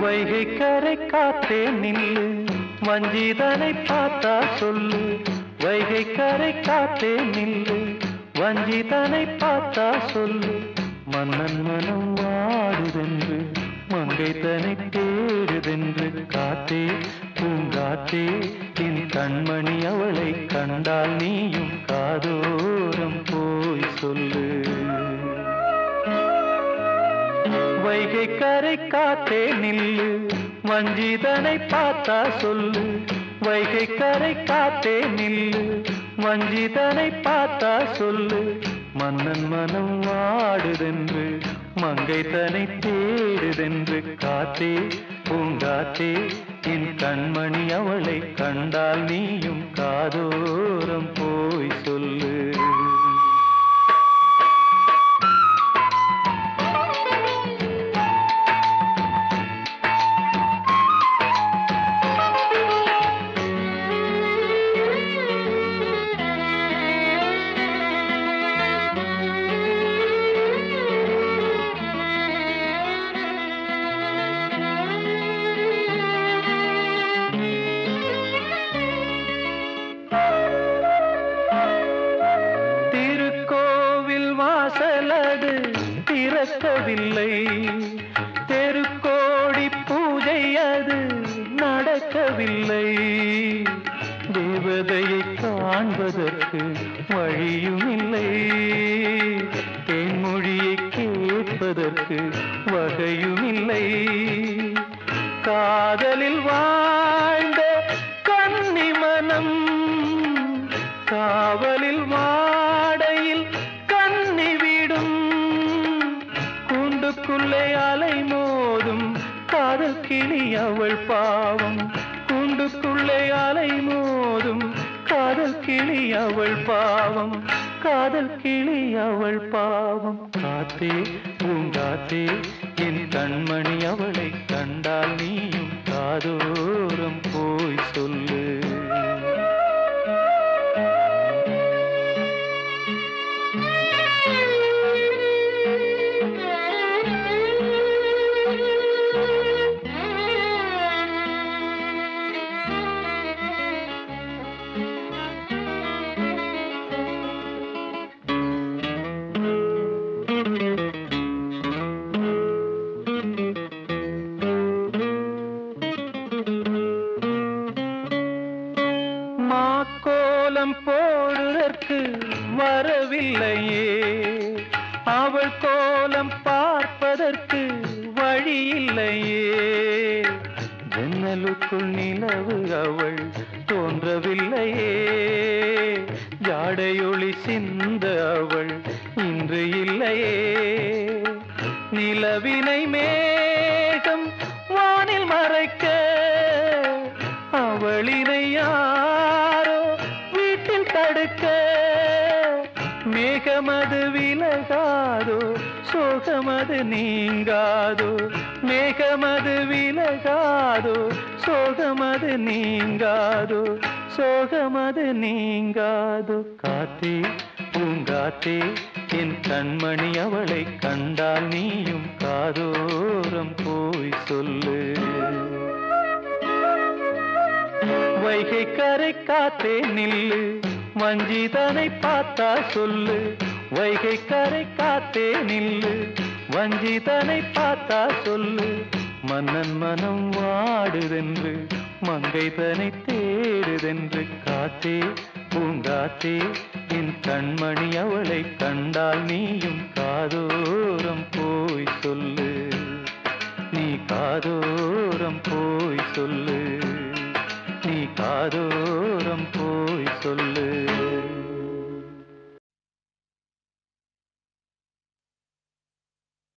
வைகை கரை காத்தே நில்லு வஞ்சிதனை பார்த்தா சொல்லு. வைகை கரை காத்தே நில்லு வஞ்சிதனை பார்த்தா சொல்லு. கண்ணன் மனம் வாடுதென்று மங்கை தனை தேடுதென்று காத்தே பூங்காத்தே என் கண்மணி அவளை கண்டால் நீயும் காதோரம் போய் சொல்லு. வைகை கரை காத்தே நில்லு வஞ்சிதனை பார்த்தா சொல்லு. வைகை கரை காத்தே நில்லு வஞ்சிதனை பார்த்தா சொல்லு. மன்னன் மனம் வாடுதென்று மங்கை தனை தேடுதென்று காத்தே பூங்காத்தே என் கண்மணி அவளை கண்டால் நீயும் காதோ நடக்கவில்லை. தெருக்கோடி பூஜை அது நடக்கவில்லை. தேவதையை காண்பதற்கு வழியும் இல்லை தென்மொழியை கேட்பதற்கு வகையும் இல்லை காதலில் வா கிளி அவள் பாவம். கூண்டுக்குள்ளே அலை மோதும். காதல் கிளி அவள் பாவம். காதல் கிளி அவள் பாவம். காத்தே பூங்காத்தே என் கண்மணி அவளை கண்டால் நீயும் காதோ மாக்கோலம் போடுதற்கு வரவில்லையே. அவள் கோலம் பார்ப்பதற்கு வழி இல்லையே ஜன்னலுக்குள் நிலவு அவள் தோன்றவில்லையே. ஜாடையொளி சிந்த அவள் இன்று இல்லையே. நிலவினை மேகம் வானில் மறைக்க அவளினை மேகமது விலகாதோ சோகமது நீங்காதோ மேகமது விலகாதோ சோகமது நீங்காதோ சோகமது நீங்காதோ. காத்தே பூங்காத்தே என் கண்மணி அவளை கண்டால் நீயும் காதோரம் போய் சொல்லு. வைகை கரை காத்தே நில்லு. வஞ்சிதனை பார்த்தா சொல்லு. வைகை கரை காத்தே நில்லு. வஞ்சிதனை பார்த்தா சொல்லு. மன்னன் மனம் வாடுதென்று மங்கை தனை தேடுதென்று காத்தே பூங்காத்தே என் கண்மணி அவளை கண்டால் நீயும் காதோரம் போய் சொல்லு.